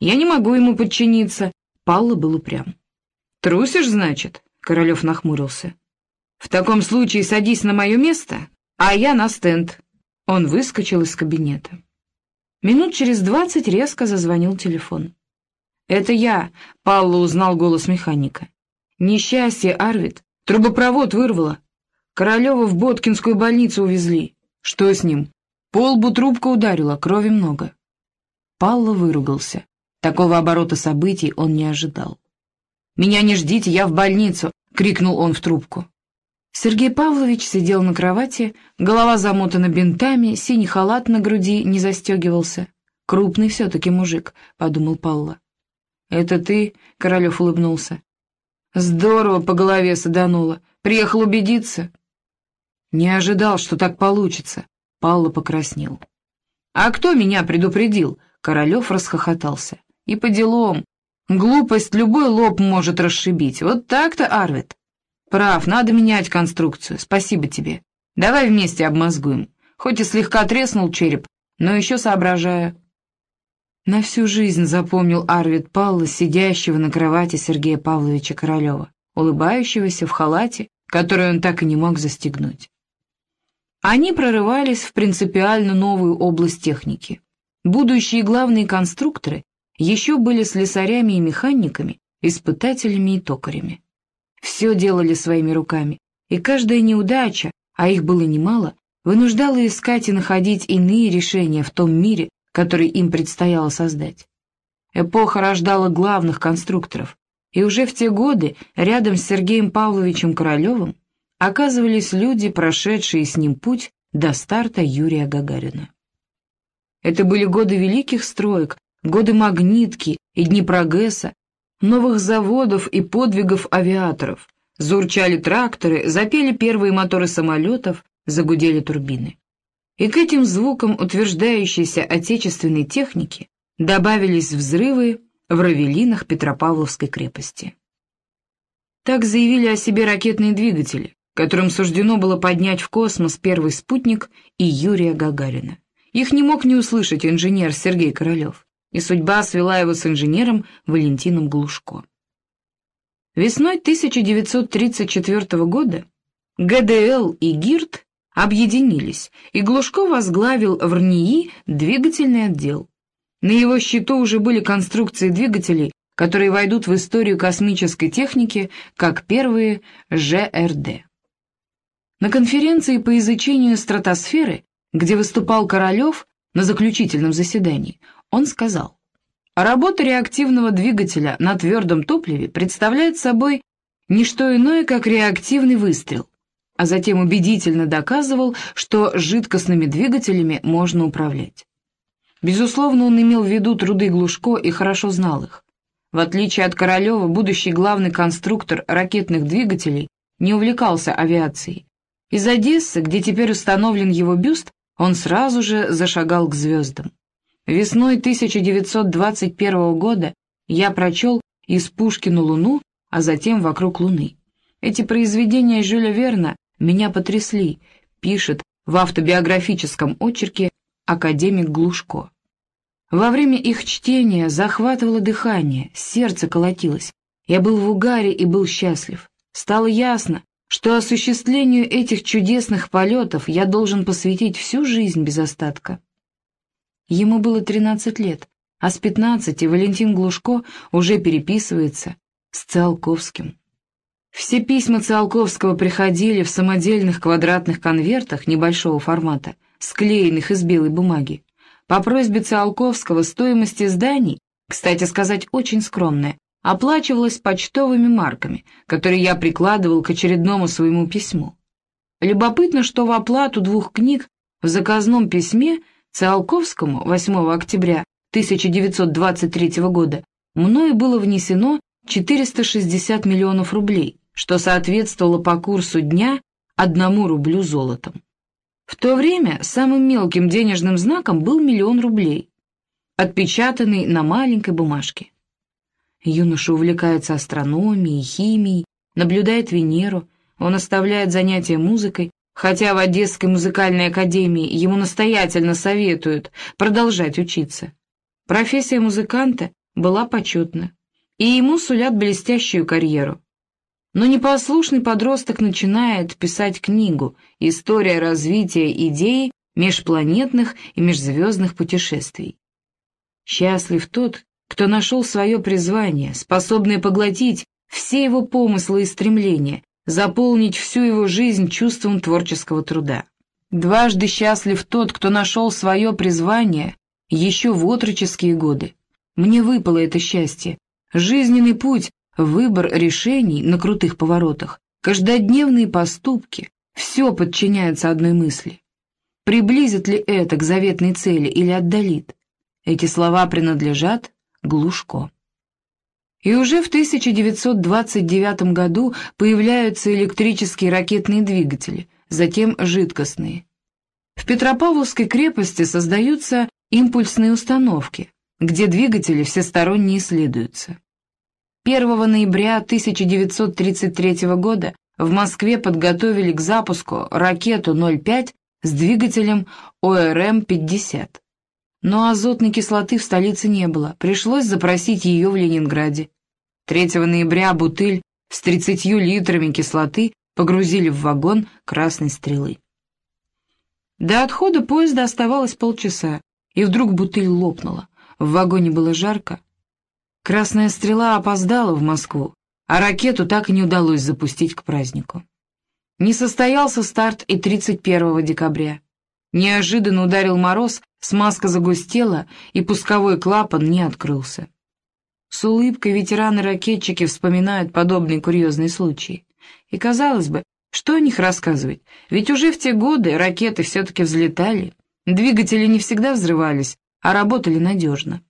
Я не могу ему подчиниться. Палла был упрям. «Трусишь, значит?» — Королев нахмурился. «В таком случае садись на мое место, а я на стенд». Он выскочил из кабинета. Минут через двадцать резко зазвонил телефон. «Это я», — Палла узнал голос механика. «Несчастье, Арвид. Трубопровод вырвало. Королева в Боткинскую больницу увезли. Что с ним? Полбу трубка ударила, крови много». Палла выругался. Такого оборота событий он не ожидал. «Меня не ждите, я в больницу!» — крикнул он в трубку. Сергей Павлович сидел на кровати, голова замотана бинтами, синий халат на груди не застегивался. «Крупный все-таки мужик», — подумал Палла. «Это ты?» — Королев улыбнулся. «Здорово по голове садануло. Приехал убедиться?» «Не ожидал, что так получится», — Палла покраснел. «А кто меня предупредил?» — Королев расхохотался. «И по делам. Глупость любой лоб может расшибить. Вот так-то, Арвид. Прав, надо менять конструкцию. Спасибо тебе. Давай вместе обмозгуем. Хоть и слегка треснул череп, но еще соображаю. На всю жизнь запомнил Арвид Павла, сидящего на кровати Сергея Павловича Королева, улыбающегося в халате, который он так и не мог застегнуть. Они прорывались в принципиально новую область техники. Будущие главные конструкторы еще были слесарями и механиками, испытателями и токарями. Все делали своими руками, и каждая неудача, а их было немало, вынуждала искать и находить иные решения в том мире, который им предстояло создать. Эпоха рождала главных конструкторов, и уже в те годы рядом с Сергеем Павловичем Королевым оказывались люди, прошедшие с ним путь до старта Юрия Гагарина. Это были годы великих строек, годы магнитки и Днепрогэса, новых заводов и подвигов авиаторов. Зурчали тракторы, запели первые моторы самолетов, загудели турбины. И к этим звукам утверждающейся отечественной техники добавились взрывы в равелинах Петропавловской крепости. Так заявили о себе ракетные двигатели, которым суждено было поднять в космос первый спутник и Юрия Гагарина. Их не мог не услышать инженер Сергей Королев и судьба свела его с инженером Валентином Глушко. Весной 1934 года ГДЛ и ГИРТ объединились, и Глушко возглавил в РНИИ двигательный отдел. На его счету уже были конструкции двигателей, которые войдут в историю космической техники как первые ЖРД. На конференции по изучению стратосферы, где выступал Королев на заключительном заседании, он сказал, «Работа реактивного двигателя на твердом топливе представляет собой не что иное, как реактивный выстрел, а затем убедительно доказывал, что жидкостными двигателями можно управлять. Безусловно, он имел в виду труды Глушко и хорошо знал их. В отличие от Королева, будущий главный конструктор ракетных двигателей не увлекался авиацией. Из Одессы, где теперь установлен его бюст, он сразу же зашагал к звездам. Весной 1921 года я прочел «Из Пушкина Луну», а затем «Вокруг Луны». Эти произведения Жюля Верна меня потрясли, пишет в автобиографическом очерке академик Глушко. Во время их чтения захватывало дыхание, сердце колотилось. Я был в угаре и был счастлив. Стало ясно, что осуществлению этих чудесных полетов я должен посвятить всю жизнь без остатка. Ему было 13 лет, а с 15 Валентин Глушко уже переписывается с Циолковским. Все письма Циолковского приходили в самодельных квадратных конвертах небольшого формата, склеенных из белой бумаги. По просьбе Циолковского стоимость изданий, кстати сказать, очень скромная, оплачивалась почтовыми марками, которые я прикладывал к очередному своему письму. Любопытно, что в оплату двух книг в заказном письме – Циолковскому 8 октября 1923 года мною было внесено 460 миллионов рублей, что соответствовало по курсу дня одному рублю золотом. В то время самым мелким денежным знаком был миллион рублей, отпечатанный на маленькой бумажке. Юноша увлекается астрономией, химией, наблюдает Венеру, он оставляет занятия музыкой, хотя в Одесской музыкальной академии ему настоятельно советуют продолжать учиться. Профессия музыканта была почетна, и ему сулят блестящую карьеру. Но непослушный подросток начинает писать книгу «История развития идеи межпланетных и межзвездных путешествий». Счастлив тот, кто нашел свое призвание, способное поглотить все его помыслы и стремления, заполнить всю его жизнь чувством творческого труда. Дважды счастлив тот, кто нашел свое призвание еще в отроческие годы. Мне выпало это счастье. Жизненный путь, выбор решений на крутых поворотах, каждодневные поступки — все подчиняется одной мысли. Приблизит ли это к заветной цели или отдалит? Эти слова принадлежат Глушко. И уже в 1929 году появляются электрические ракетные двигатели, затем жидкостные. В Петропавловской крепости создаются импульсные установки, где двигатели всесторонне исследуются. 1 ноября 1933 года в Москве подготовили к запуску ракету 0,5 с двигателем ОРМ-50. Но азотной кислоты в столице не было, пришлось запросить ее в Ленинграде. 3 ноября бутыль с 30 литрами кислоты погрузили в вагон красной стрелы. До отхода поезда оставалось полчаса, и вдруг бутыль лопнула. В вагоне было жарко. Красная стрела опоздала в Москву, а ракету так и не удалось запустить к празднику. Не состоялся старт и 31 декабря. Неожиданно ударил мороз, смазка загустела, и пусковой клапан не открылся. С улыбкой ветераны-ракетчики вспоминают подобные курьезные случаи. И, казалось бы, что о них рассказывать? Ведь уже в те годы ракеты все-таки взлетали, двигатели не всегда взрывались, а работали надежно.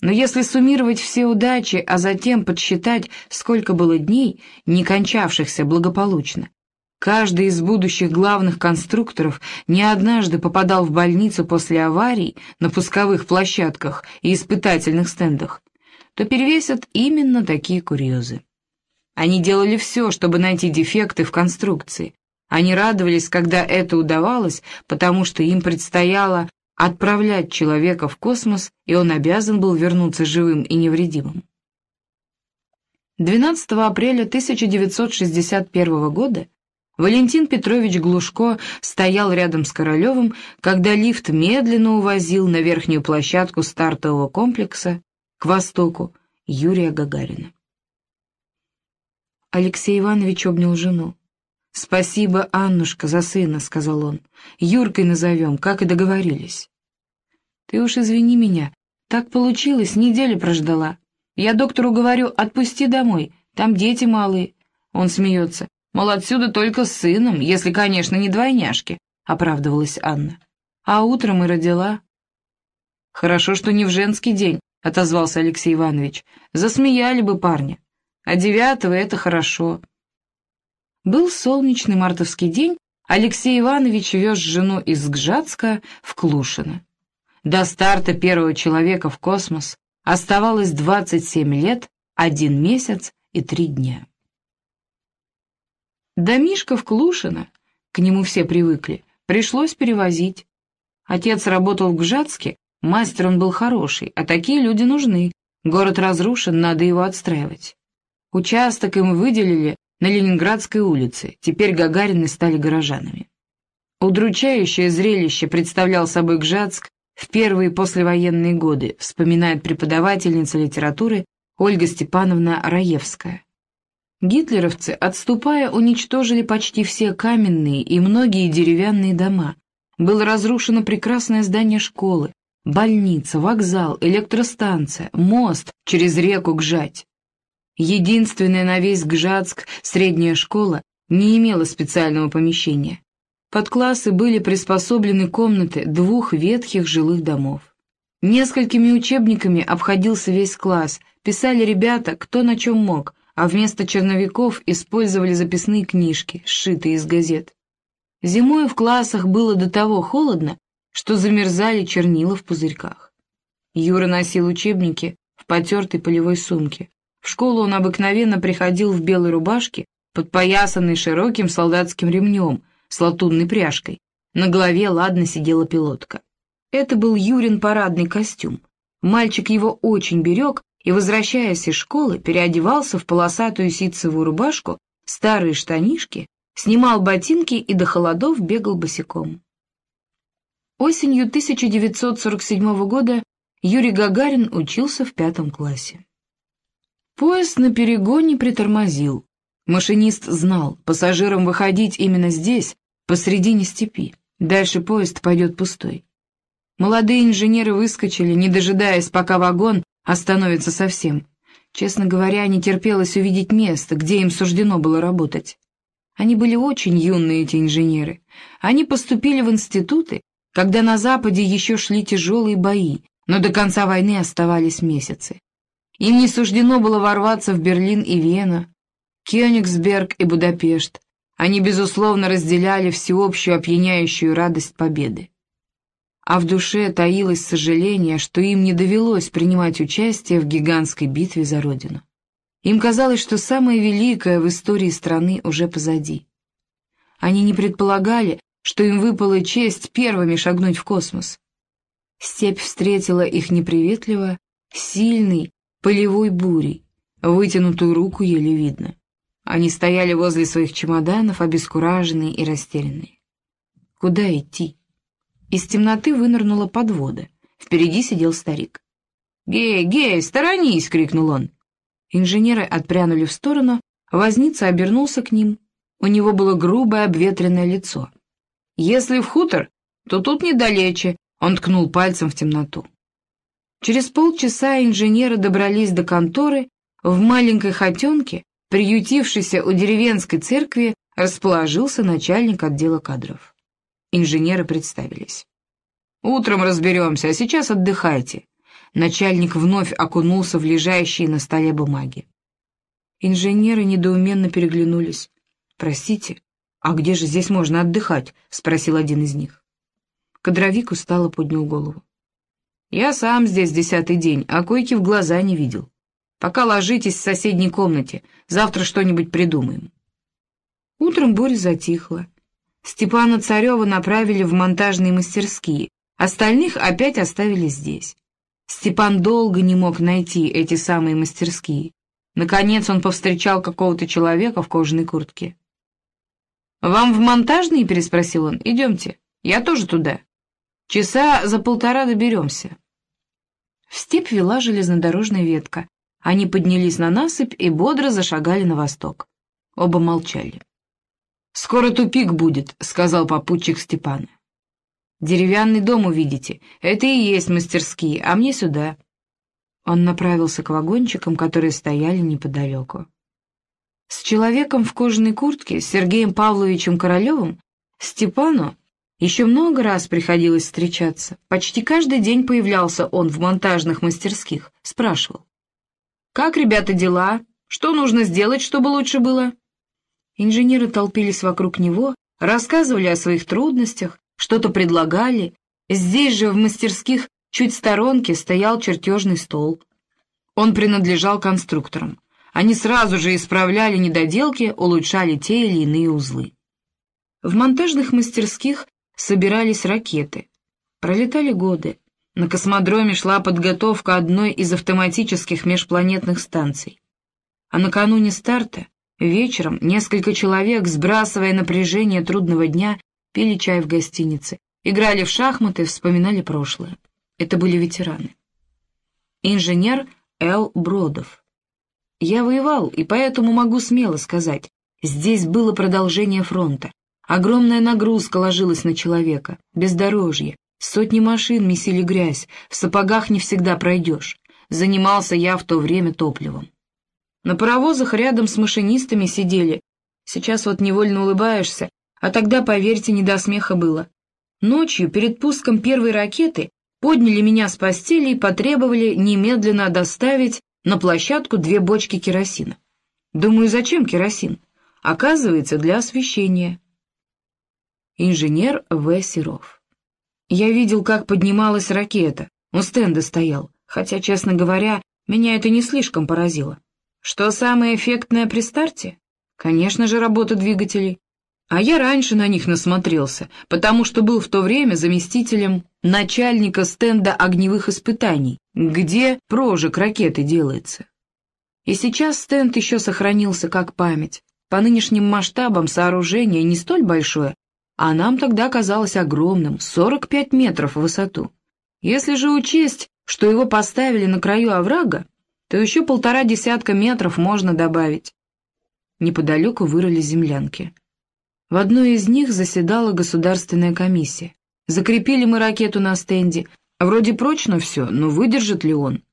Но если суммировать все удачи, а затем подсчитать, сколько было дней, не кончавшихся благополучно, каждый из будущих главных конструкторов не однажды попадал в больницу после аварий на пусковых площадках и испытательных стендах, то перевесят именно такие курьезы. Они делали все, чтобы найти дефекты в конструкции. Они радовались, когда это удавалось, потому что им предстояло отправлять человека в космос, и он обязан был вернуться живым и невредимым. 12 апреля 1961 года Валентин Петрович Глушко стоял рядом с Королевым, когда лифт медленно увозил на верхнюю площадку стартового комплекса к востоку Юрия Гагарина. Алексей Иванович обнял жену. «Спасибо, Аннушка, за сына», — сказал он. «Юркой назовем, как и договорились». «Ты уж извини меня. Так получилось, неделю прождала. Я доктору говорю, отпусти домой, там дети малые». Он смеется. «Мол, отсюда только с сыном, если, конечно, не двойняшки», — оправдывалась Анна. «А утром и родила». «Хорошо, что не в женский день, — отозвался Алексей Иванович. «Засмеяли бы парня. А девятого — это хорошо». Был солнечный мартовский день, Алексей Иванович вез жену из Гжатска в Клушино. До старта первого человека в космос оставалось 27 лет, один месяц и три дня. Домишко в Клушино, к нему все привыкли, пришлось перевозить. Отец работал в Гжатске, Мастер он был хороший, а такие люди нужны. Город разрушен, надо его отстраивать. Участок им выделили на Ленинградской улице, теперь Гагарины стали горожанами. Удручающее зрелище представлял собой Гжатск в первые послевоенные годы, вспоминает преподавательница литературы Ольга Степановна Раевская. Гитлеровцы, отступая, уничтожили почти все каменные и многие деревянные дома. Было разрушено прекрасное здание школы, Больница, вокзал, электростанция, мост через реку Гжать. Единственная на весь Гжатск средняя школа не имела специального помещения. Под классы были приспособлены комнаты двух ветхих жилых домов. Несколькими учебниками обходился весь класс, писали ребята, кто на чем мог, а вместо черновиков использовали записные книжки, сшитые из газет. Зимой в классах было до того холодно, что замерзали чернила в пузырьках. Юра носил учебники в потертой полевой сумке. В школу он обыкновенно приходил в белой рубашке, подпоясанной широким солдатским ремнем с латунной пряжкой. На голове ладно сидела пилотка. Это был Юрин парадный костюм. Мальчик его очень берег и, возвращаясь из школы, переодевался в полосатую ситцевую рубашку, старые штанишки, снимал ботинки и до холодов бегал босиком. Осенью 1947 года Юрий Гагарин учился в пятом классе. Поезд на перегоне притормозил. Машинист знал, пассажирам выходить именно здесь, посредине степи. Дальше поезд пойдет пустой. Молодые инженеры выскочили, не дожидаясь, пока вагон остановится совсем. Честно говоря, не терпелось увидеть место, где им суждено было работать. Они были очень юные, эти инженеры. Они поступили в институты, когда на Западе еще шли тяжелые бои, но до конца войны оставались месяцы. Им не суждено было ворваться в Берлин и Вену, Кёнигсберг и Будапешт. Они, безусловно, разделяли всеобщую опьяняющую радость победы а в душе таилось сожаление, что им не довелось принимать участие в гигантской битве за Родину. Им казалось, что самое великое в истории страны уже позади. Они не предполагали, что им выпала честь первыми шагнуть в космос. Степь встретила их неприветливо, сильной, полевой бурей, вытянутую руку еле видно. Они стояли возле своих чемоданов, обескураженные и растерянные. Куда идти? Из темноты вынырнула подвода. Впереди сидел старик. «Гей, гей, сторонись!» — крикнул он. Инженеры отпрянули в сторону, возница обернулся к ним. У него было грубое обветренное лицо. «Если в хутор, то тут недалече», — он ткнул пальцем в темноту. Через полчаса инженеры добрались до конторы. В маленькой хотенке, приютившейся у деревенской церкви, расположился начальник отдела кадров. Инженеры представились. «Утром разберемся, а сейчас отдыхайте». Начальник вновь окунулся в лежащие на столе бумаги. Инженеры недоуменно переглянулись. «Простите, а где же здесь можно отдыхать?» — спросил один из них. Кадровик устало поднял голову. «Я сам здесь десятый день, а койки в глаза не видел. Пока ложитесь в соседней комнате, завтра что-нибудь придумаем». Утром буря затихла. Степана Царева направили в монтажные мастерские, остальных опять оставили здесь. Степан долго не мог найти эти самые мастерские. Наконец он повстречал какого-то человека в кожаной куртке. «Вам в монтажные?» — переспросил он. «Идемте. Я тоже туда. Часа за полтора доберемся». В степь вела железнодорожная ветка. Они поднялись на насыпь и бодро зашагали на восток. Оба молчали. «Скоро тупик будет», — сказал попутчик Степана. «Деревянный дом увидите. Это и есть мастерские, а мне сюда». Он направился к вагончикам, которые стояли неподалеку. С человеком в кожаной куртке, Сергеем Павловичем Королевым, Степану еще много раз приходилось встречаться. Почти каждый день появлялся он в монтажных мастерских, спрашивал. «Как, ребята, дела? Что нужно сделать, чтобы лучше было?» Инженеры толпились вокруг него, рассказывали о своих трудностях, что-то предлагали. Здесь же, в мастерских, чуть в сторонке, стоял чертежный стол. Он принадлежал конструкторам. Они сразу же исправляли недоделки, улучшали те или иные узлы. В монтажных мастерских собирались ракеты. Пролетали годы. На космодроме шла подготовка одной из автоматических межпланетных станций. А накануне старта Вечером несколько человек, сбрасывая напряжение трудного дня, пили чай в гостинице, играли в шахматы, вспоминали прошлое. Это были ветераны. Инженер Эл Бродов. Я воевал, и поэтому могу смело сказать, здесь было продолжение фронта. Огромная нагрузка ложилась на человека, бездорожье, сотни машин месили грязь, в сапогах не всегда пройдешь. Занимался я в то время топливом. На паровозах рядом с машинистами сидели. Сейчас вот невольно улыбаешься, а тогда, поверьте, не до смеха было. Ночью, перед пуском первой ракеты, подняли меня с постели и потребовали немедленно доставить на площадку две бочки керосина. Думаю, зачем керосин? Оказывается, для освещения. Инженер В. Серов. Я видел, как поднималась ракета. У стенда стоял, хотя, честно говоря, меня это не слишком поразило. Что самое эффектное при старте? Конечно же, работа двигателей. А я раньше на них насмотрелся, потому что был в то время заместителем начальника стенда огневых испытаний, где прожиг ракеты делается. И сейчас стенд еще сохранился как память. По нынешним масштабам сооружение не столь большое, а нам тогда казалось огромным, 45 метров в высоту. Если же учесть, что его поставили на краю оврага, то еще полтора десятка метров можно добавить. Неподалеку вырыли землянки. В одной из них заседала государственная комиссия. Закрепили мы ракету на стенде. Вроде прочно все, но выдержит ли он?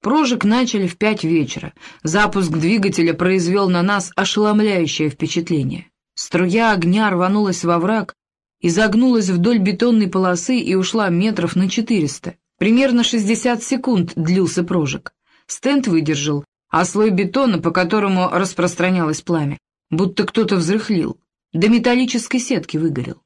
Прожиг начали в пять вечера. Запуск двигателя произвел на нас ошеломляющее впечатление. Струя огня рванулась во враг, изогнулась вдоль бетонной полосы и ушла метров на четыреста. Примерно шестьдесят секунд длился прожиг. Стенд выдержал, а слой бетона, по которому распространялось пламя, будто кто-то взрыхлил, до металлической сетки выгорел.